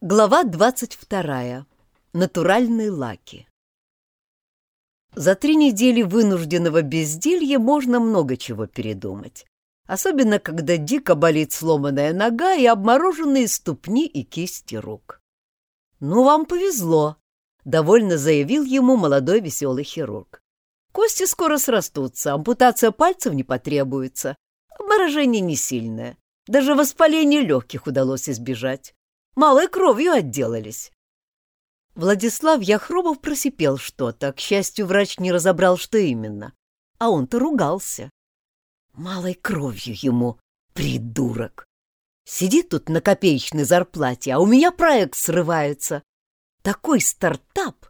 Глава 22. Натуральные лаки. За три недели вынужденного безделья можно много чего передумать. Особенно, когда дико болит сломанная нога и обмороженные ступни и кисти рук. «Ну, вам повезло», — довольно заявил ему молодой веселый хирург. «Кости скоро срастутся, ампутация пальцев не потребуется. Обморожение не сильное. Даже воспаление легких удалось избежать. Малой кровью отделались. Владислав Яхромов просипел что-то. К счастью, врач не разобрал, что именно. А он-то ругался. Малой кровью ему, придурок. Сидит тут на копеечной зарплате, а у меня проект срывается. Такой стартап!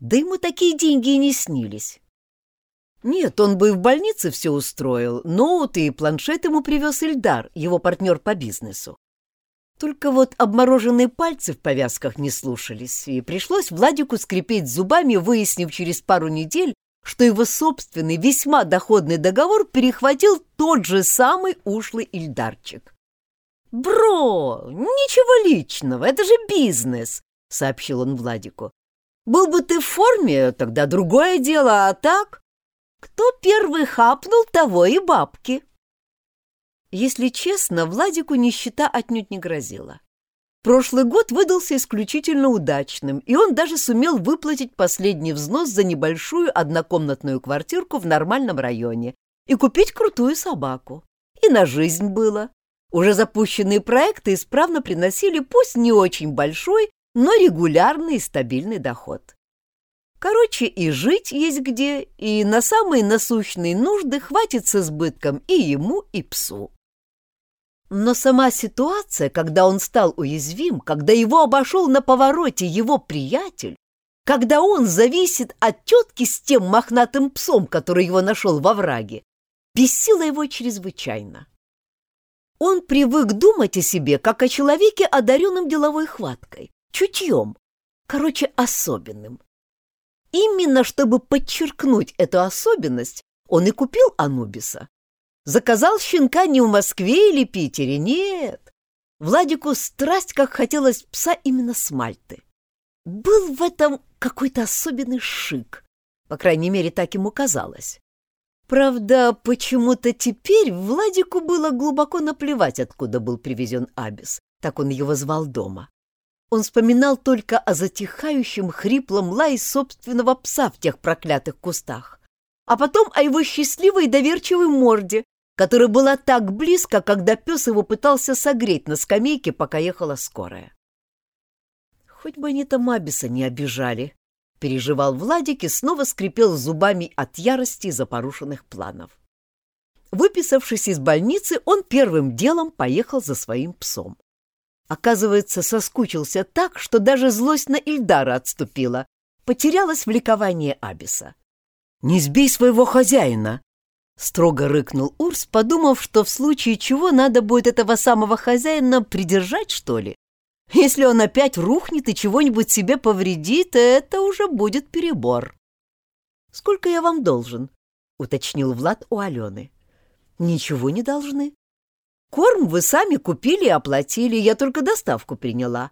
Да ему такие деньги и не снились. Нет, он бы и в больнице все устроил. Ноут и планшет ему привез Ильдар, его партнер по бизнесу. Только вот обмороженные пальцы в повязках не слушались, и пришлось Владику скрипеть зубами, выяснив через пару недель, что его собственный весьма доходный договор перехватил тот же самый ушлый Ильдарчик. «Бро, ничего личного, это же бизнес», — сообщил он Владику. «Был бы ты в форме, тогда другое дело, а так? Кто первый хапнул, того и бабки». Если честно, Владику нищета отнюдь не грозила. Прошлый год выдался исключительно удачным, и он даже сумел выплатить последний взнос за небольшую однокомнатную квартирку в нормальном районе и купить крутую собаку. И на жизнь было. Уже запущенные проекты исправно приносили пусть не очень большой, но регулярный и стабильный доход. Короче, и жить есть где, и на самые насущные нужды хватит с избытком и ему, и псу. Но сама ситуация, когда он стал уязвим, когда его обошел на повороте его приятель, когда он зависит от тетки с тем мохнатым псом, который его нашел во враге, бесила его чрезвычайно. Он привык думать о себе, как о человеке, одаренном деловой хваткой, чутьем, короче, особенным. Именно чтобы подчеркнуть эту особенность, он и купил Анубиса. Заказал щенка не в Москве или Питере, нет. Владику страсть, как хотелось пса именно с Мальты. Был в этом какой-то особенный шик, по крайней мере, так ему казалось. Правда, почему-то теперь Владику было глубоко наплевать, откуда был привезен Абис, так он его звал дома. Он вспоминал только о затихающем хриплом лае собственного пса в тех проклятых кустах, а потом о его счастливой и доверчивой морде, которая была так близко, когда пес его пытался согреть на скамейке, пока ехала скорая. «Хоть бы они там Абиса не обижали», — переживал Владик и снова скрипел зубами от ярости из-за порушенных планов. Выписавшись из больницы, он первым делом поехал за своим псом. Оказывается, соскучился так, что даже злость на Ильдара отступила, потерялась в ликовании Абиса. «Не сбей своего хозяина!» Строго рыкнул Урс, подумав, что в случае чего надо будет этого самого хозяина придержать, что ли. Если он опять рухнет и чего-нибудь себе повредит, это уже будет перебор. «Сколько я вам должен?» — уточнил Влад у Алены. «Ничего не должны. Корм вы сами купили и оплатили, я только доставку приняла.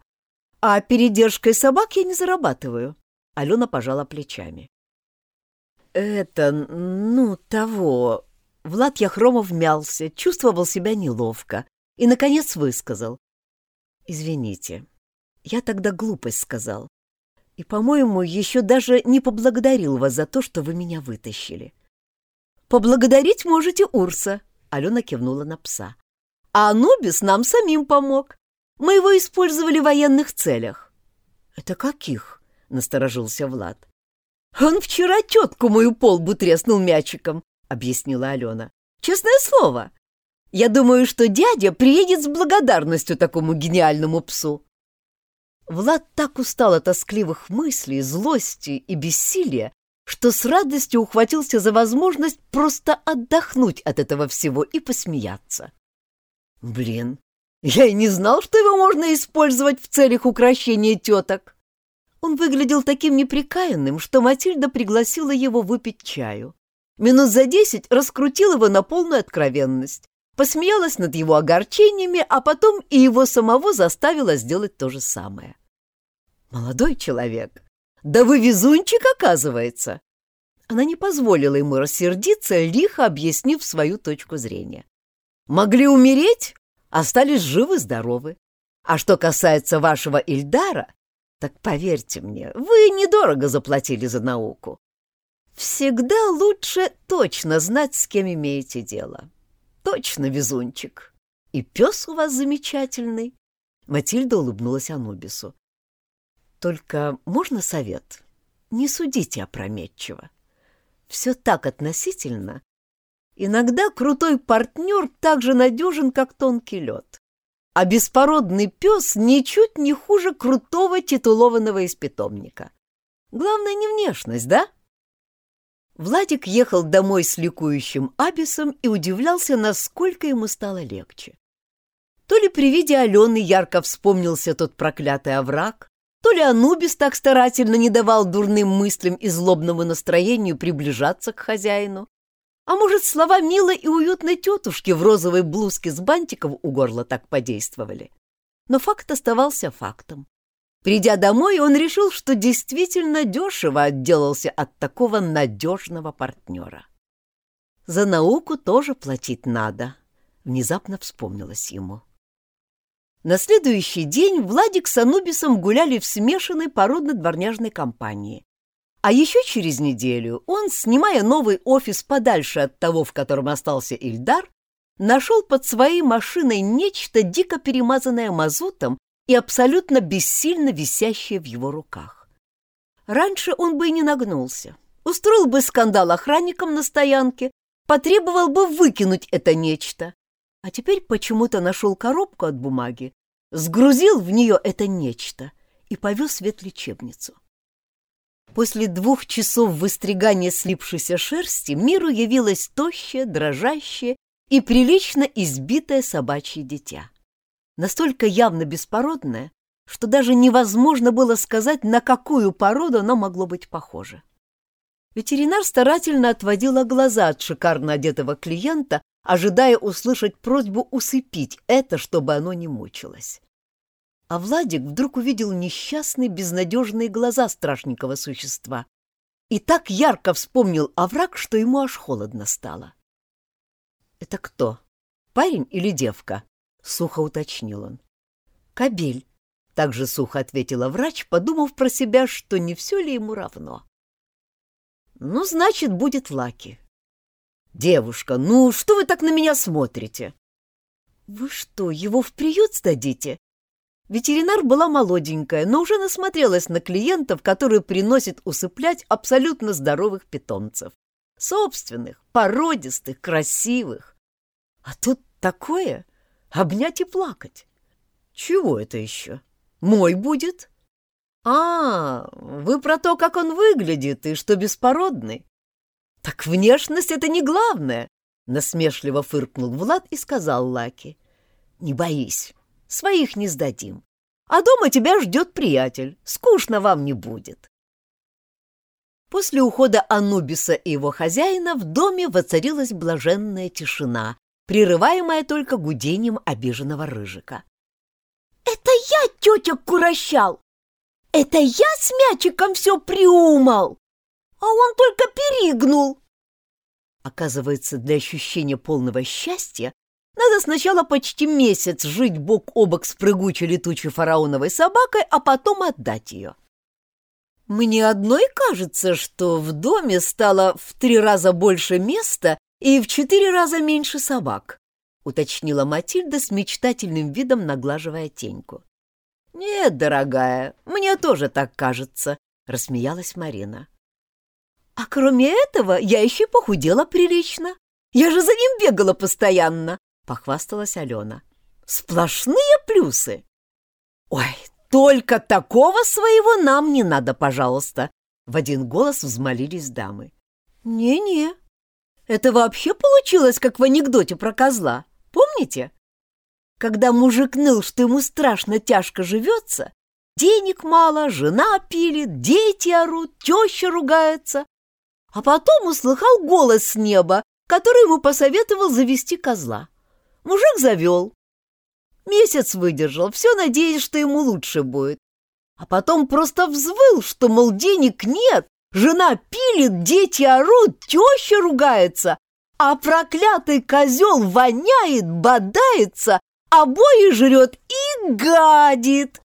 А передержкой собак я не зарабатываю». Алена пожала плечами. «Это, ну, того...» Влад Яхромов мялся, чувствовал себя неловко и, наконец, высказал. «Извините, я тогда глупость сказал. И, по-моему, еще даже не поблагодарил вас за то, что вы меня вытащили». «Поблагодарить можете Урса», — Алена кивнула на пса. «А Анубис нам самим помог. Мы его использовали в военных целях». «Это каких?» — насторожился Влад. «Он вчера тетку мою полбу треснул мячиком», — объяснила Алена. «Честное слово. Я думаю, что дядя приедет с благодарностью такому гениальному псу». Влад так устал от тоскливых мыслей, злости и бессилия, что с радостью ухватился за возможность просто отдохнуть от этого всего и посмеяться. «Блин, я и не знал, что его можно использовать в целях украшения теток!» Он выглядел таким неприкаянным, что Матильда пригласила его выпить чаю. Минут за десять раскрутил его на полную откровенность. посмеялась над его огорчениями, а потом и его самого заставила сделать то же самое. «Молодой человек, да вы везунчик, оказывается!» Она не позволила ему рассердиться, лихо объяснив свою точку зрения. «Могли умереть, остались живы-здоровы. А что касается вашего Ильдара, так поверьте мне, вы недорого заплатили за науку. Всегда лучше точно знать, с кем имеете дело. Точно, везунчик. И пес у вас замечательный. Матильда улыбнулась Анубису. Только можно совет? Не судите опрометчиво. Все так относительно. Иногда крутой партнер так же надежен, как тонкий лед. А беспородный пес ничуть не хуже крутого титулованного из питомника. Главное не внешность, да? Владик ехал домой с ликующим Абисом и удивлялся, насколько ему стало легче. То ли при виде Алены ярко вспомнился тот проклятый овраг, то ли Анубис так старательно не давал дурным мыслям и злобному настроению приближаться к хозяину. А может, слова милой и уютной тетушки в розовой блузке с бантиком у горла так подействовали. Но факт оставался фактом. Придя домой, он решил, что действительно дешево отделался от такого надежного партнера. За науку тоже платить надо, внезапно вспомнилось ему. На следующий день Владик с Анубисом гуляли в смешанной породно-дворняжной компании. А еще через неделю он, снимая новый офис подальше от того, в котором остался Ильдар, нашел под своей машиной нечто дико перемазанное мазутом и абсолютно бессильно висящее в его руках. Раньше он бы и не нагнулся, устроил бы скандал охранникам на стоянке, потребовал бы выкинуть это нечто, а теперь почему-то нашел коробку от бумаги, сгрузил в нее это нечто и повез в ветлечебницу. После двух часов выстригания слипшейся шерсти миру явилось тощее, дрожащее и прилично избитое собачье дитя. Настолько явно беспородное, что даже невозможно было сказать, на какую породу оно могло быть похоже. Ветеринар старательно отводила глаза от шикарно одетого клиента, ожидая услышать просьбу усыпить это, чтобы оно не мучилось. А Владик вдруг увидел несчастные, безнадежные глаза страшненького существа и так ярко вспомнил овраг, что ему аж холодно стало. «Это кто? Парень или девка?» — сухо уточнил он. «Кобель», — также сухо ответила врач, подумав про себя, что не все ли ему равно. «Ну, значит, будет Лаки. «Девушка, ну что вы так на меня смотрите?» «Вы что, его в приют сдадите?» Ветеринар была молоденькая, но уже насмотрелась на клиентов, которые приносят усыплять абсолютно здоровых питомцев. Собственных, породистых, красивых. А тут такое — обнять и плакать. Чего это еще? Мой будет? А, вы про то, как он выглядит и что беспородный. «Так внешность — это не главное!» — насмешливо фыркнул Влад и сказал Лаки. «Не боись, своих не сдадим. А дома тебя ждет приятель, скучно вам не будет». После ухода Анубиса и его хозяина в доме воцарилась блаженная тишина, прерываемая только гудением обиженного рыжика. «Это я тетя курощал! Это я с мячиком все приумал!» а он только перегнул. Оказывается, для ощущения полного счастья надо сначала почти месяц жить бок о бок с прыгучей летучей фараоновой собакой, а потом отдать ее. Мне одной кажется, что в доме стало в три раза больше места и в четыре раза меньше собак, уточнила Матильда с мечтательным видом, наглаживая теньку. «Нет, дорогая, мне тоже так кажется», — рассмеялась Марина. А кроме этого, я еще похудела прилично. Я же за ним бегала постоянно, — похвасталась Алена. Сплошные плюсы. Ой, только такого своего нам не надо, пожалуйста, — в один голос взмолились дамы. Не-не, это вообще получилось, как в анекдоте про козла. Помните? Когда мужик ныл, что ему страшно тяжко живется, денег мало, жена пилит, дети орут, теща ругается, а потом услыхал голос с неба, который ему посоветовал завести козла. Мужик завел. Месяц выдержал, все надеясь, что ему лучше будет. А потом просто взвыл, что, мол, денег нет, жена пилит, дети орут, теща ругается, а проклятый козел воняет, бодается, обои жрет и гадит.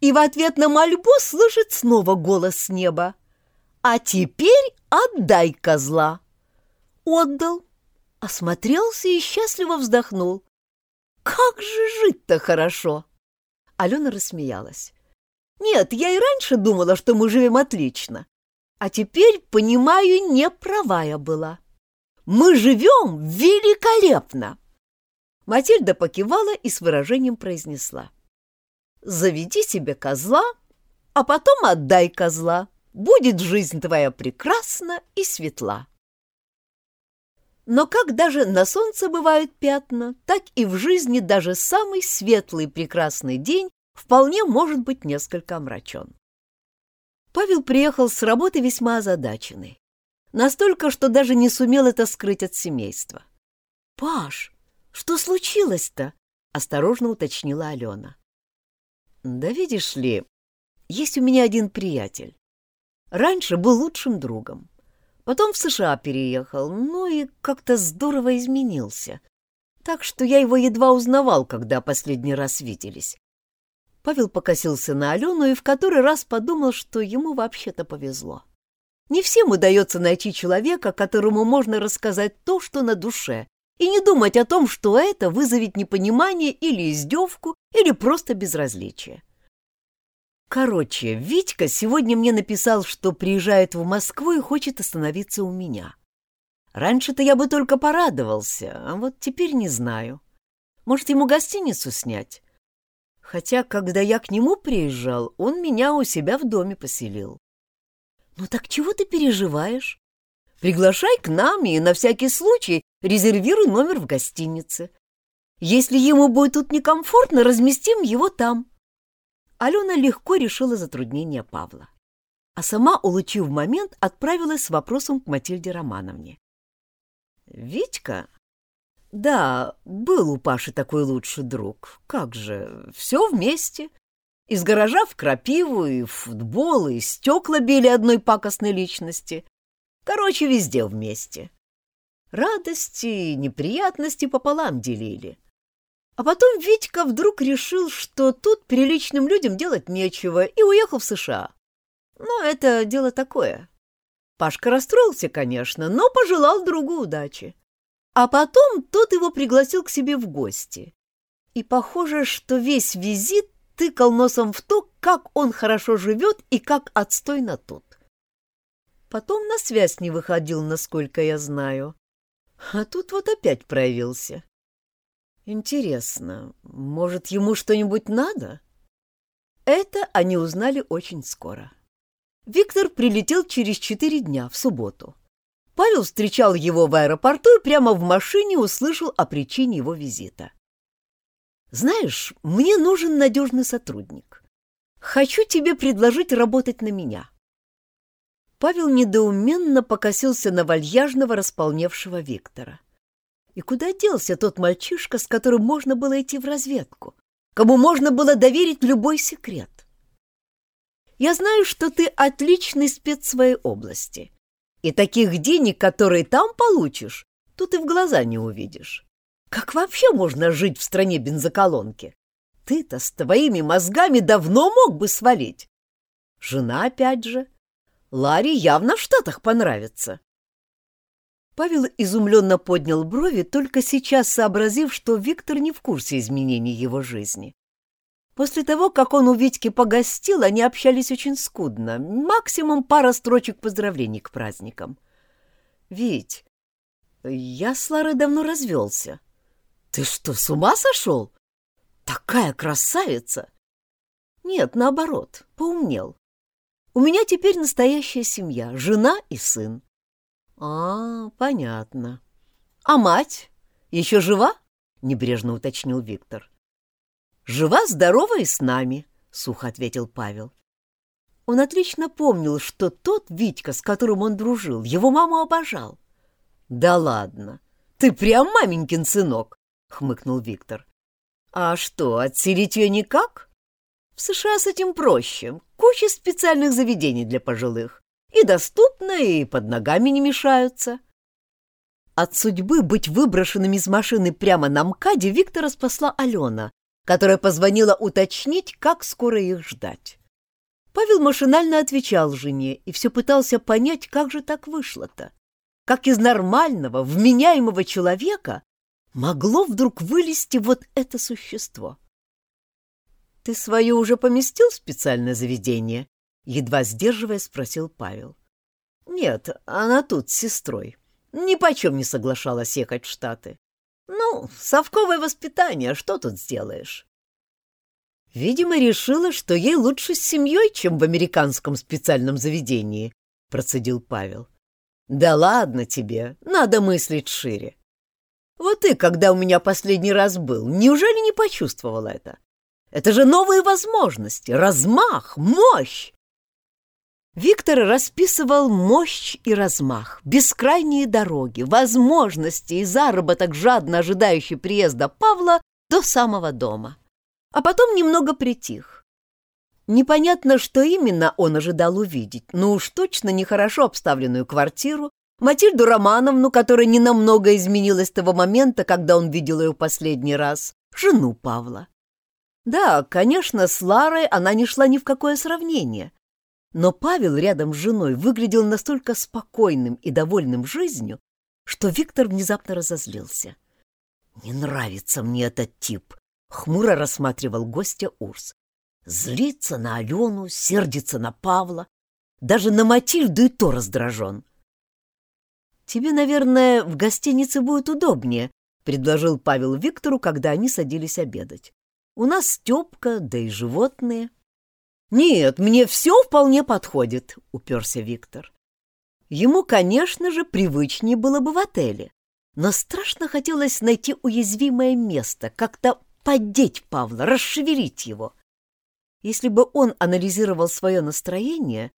И в ответ на мольбу слышит снова голос с неба. «А теперь отдай козла!» Отдал, осмотрелся и счастливо вздохнул. «Как же жить-то хорошо!» Алена рассмеялась. «Нет, я и раньше думала, что мы живем отлично. А теперь, понимаю, не права я была. Мы живем великолепно!» Матильда покивала и с выражением произнесла. «Заведи себе козла, а потом отдай козла. Будет жизнь твоя прекрасна и светла». Но как даже на солнце бывают пятна, так и в жизни даже самый светлый прекрасный день вполне может быть несколько омрачен. Павел приехал с работы весьма озадаченный. Настолько, что даже не сумел это скрыть от семейства. «Паш, что случилось-то?» — осторожно уточнила Алена. «Да видишь ли, есть у меня один приятель. Раньше был лучшим другом. Потом в США переехал, ну и как-то здорово изменился. Так что я его едва узнавал, когда последний раз виделись. Павел покосился на Алену и в который раз подумал, что ему вообще-то повезло. Не всем удается найти человека, которому можно рассказать то, что на душе, и не думать о том, что это вызовет непонимание или издевку, или просто безразличие. Короче, Витька сегодня мне написал, что приезжает в Москву и хочет остановиться у меня. Раньше-то я бы только порадовался, а вот теперь не знаю. Может, ему гостиницу снять? Хотя, когда я к нему приезжал, он меня у себя в доме поселил. Ну так чего ты переживаешь? Приглашай к нам и на всякий случай резервируй номер в гостинице. Если ему будет тут некомфортно, разместим его там. Алена легко решила затруднение Павла. А сама, улучив момент, отправилась с вопросом к Матильде Романовне. «Витька?» «Да, был у Паши такой лучший друг. Как же, все вместе. Из гаража в крапиву, и в футбол, и стекла били одной пакостной личности. Короче, везде вместе. Радости и неприятности пополам делили. А потом Витька вдруг решил, что тут приличным людям делать нечего, и уехал в США. Но это дело такое. Пашка расстроился, конечно, но пожелал другу удачи. А потом тот его пригласил к себе в гости. И похоже, что весь визит тыкал носом в то, как он хорошо живет и как отстойно тут. Потом на связь не выходил, насколько я знаю. А тут вот опять проявился. Интересно, может, ему что-нибудь надо? Это они узнали очень скоро. Виктор прилетел через четыре дня, в субботу. Павел встречал его в аэропорту и прямо в машине услышал о причине его визита. «Знаешь, мне нужен надежный сотрудник. Хочу тебе предложить работать на меня». Павел недоуменно покосился на вальяжного располневшего Виктора. И куда делся тот мальчишка, с которым можно было идти в разведку? Кому можно было доверить любой секрет? Я знаю, что ты отличный спец своей области. И таких денег, которые там получишь, тут и в глаза не увидишь. Как вообще можно жить в стране бензоколонки? Ты-то с твоими мозгами давно мог бы свалить. Жена опять же. Ларе явно в Штатах понравится. Павел изумленно поднял брови, только сейчас сообразив, что Виктор не в курсе изменений его жизни. После того, как он у Витьки погостил, они общались очень скудно, максимум пара строчек поздравлений к праздникам. «Вить, я с Ларой давно развелся. Ты что, с ума сошел? Такая красавица!» «Нет, наоборот, поумнел. У меня теперь настоящая семья, жена и сын. «А, понятно. А мать? Еще жива?» — небрежно уточнил Виктор. «Жива, здорова и с нами», — сухо ответил Павел. Он отлично помнил, что тот Витька, с которым он дружил, его маму обожал. «Да ладно! Ты прям маменькин сынок! хмыкнул Виктор. А что, отселить ее никак? В США с этим проще. Куча специальных заведений для пожилых. И доступно, и под ногами не мешаются. От судьбы быть выброшенным из машины прямо на МКАДе Виктора спасла Алена, которая позвонила уточнить, как скоро их ждать. Павел машинально отвечал жене и все пытался понять, как же так вышло-то. Как из нормального, вменяемого человека могло вдруг вылезти вот это существо? — Ты свое уже поместил в специальное заведение? — едва сдерживая спросил Павел. — Нет, она тут с сестрой. Ни почем не соглашалась ехать в Штаты. Ну, совковое воспитание, что тут сделаешь? Видимо, решила, что ей лучше с семьей, чем в американском специальном заведении, процедил Павел. Да ладно тебе, надо мыслить шире. Вот ты, когда у меня последний раз был, неужели не почувствовал это? Это же новые возможности, размах, мощь. Виктор расписывал мощь и размах, бескрайние дороги, возможности и заработок, жадно ожидающий приезда Павла до самого дома а потом немного притих. Непонятно, что именно он ожидал увидеть, но уж точно нехорошо обставленную квартиру, Матильду Романовну, которая ненамного изменилась с того момента, когда он видел ее последний раз, жену Павла. Да, конечно, с Ларой она не шла ни в какое сравнение, но Павел рядом с женой выглядел настолько спокойным и довольным жизнью, что Виктор внезапно разозлился. «Не нравится мне этот тип», Хмуро рассматривал гостя Урс. Злится на Алену, сердится на Павла. Даже на Матильду и то раздражен. «Тебе, наверное, в гостинице будет удобнее», — предложил Павел Виктору, когда они садились обедать. «У нас Степка, да и животные». «Нет, мне все вполне подходит», — уперся Виктор. Ему, конечно же, привычнее было бы в отеле, но страшно хотелось найти уязвимое место, как-то поддеть Павла, расшевелить его. Если бы он анализировал свое настроение,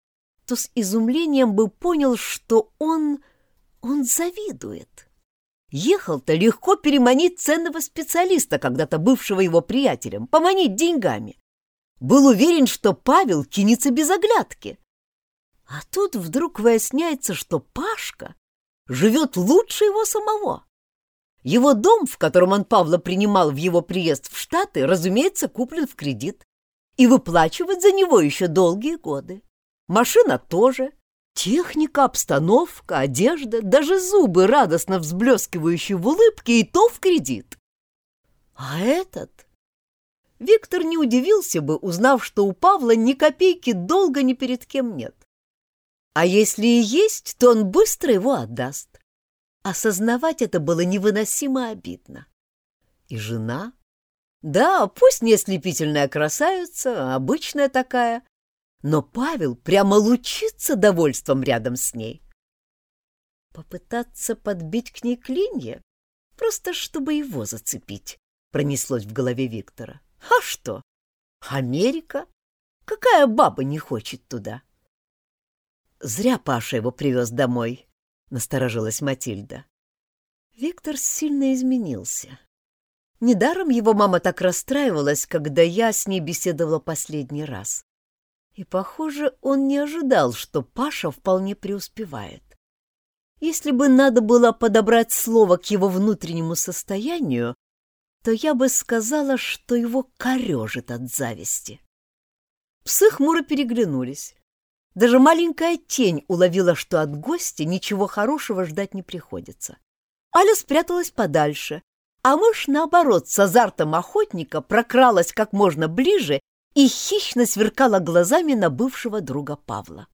то с изумлением бы понял, что он... он завидует. Ехал-то легко переманить ценного специалиста, когда-то бывшего его приятелем, поманить деньгами. Был уверен, что Павел кинется без оглядки. А тут вдруг выясняется, что Пашка живет лучше его самого. Его дом, в котором он Павла принимал в его приезд в Штаты, разумеется, куплен в кредит. И выплачивать за него еще долгие годы. Машина тоже. Техника, обстановка, одежда, даже зубы, радостно взблескивающие в улыбке, и то в кредит. А этот... Виктор не удивился бы, узнав, что у Павла ни копейки долго ни перед кем нет. А если и есть, то он быстро его отдаст. Осознавать это было невыносимо обидно. И жена? Да, пусть не ослепительная красавица, обычная такая, но Павел прямо лучится довольством рядом с ней. Попытаться подбить к ней клинья, просто чтобы его зацепить, пронеслось в голове Виктора. А что? Америка? Какая баба не хочет туда? Зря Паша его привез домой насторожилась Матильда. Виктор сильно изменился. Недаром его мама так расстраивалась, когда я с ней беседовала последний раз. И, похоже, он не ожидал, что Паша вполне преуспевает. Если бы надо было подобрать слово к его внутреннему состоянию, то я бы сказала, что его корежит от зависти. Псы хмуро переглянулись. Даже маленькая тень уловила, что от гостя ничего хорошего ждать не приходится. Аля спряталась подальше, а мышь, наоборот, с азартом охотника прокралась как можно ближе и хищно сверкала глазами на бывшего друга Павла.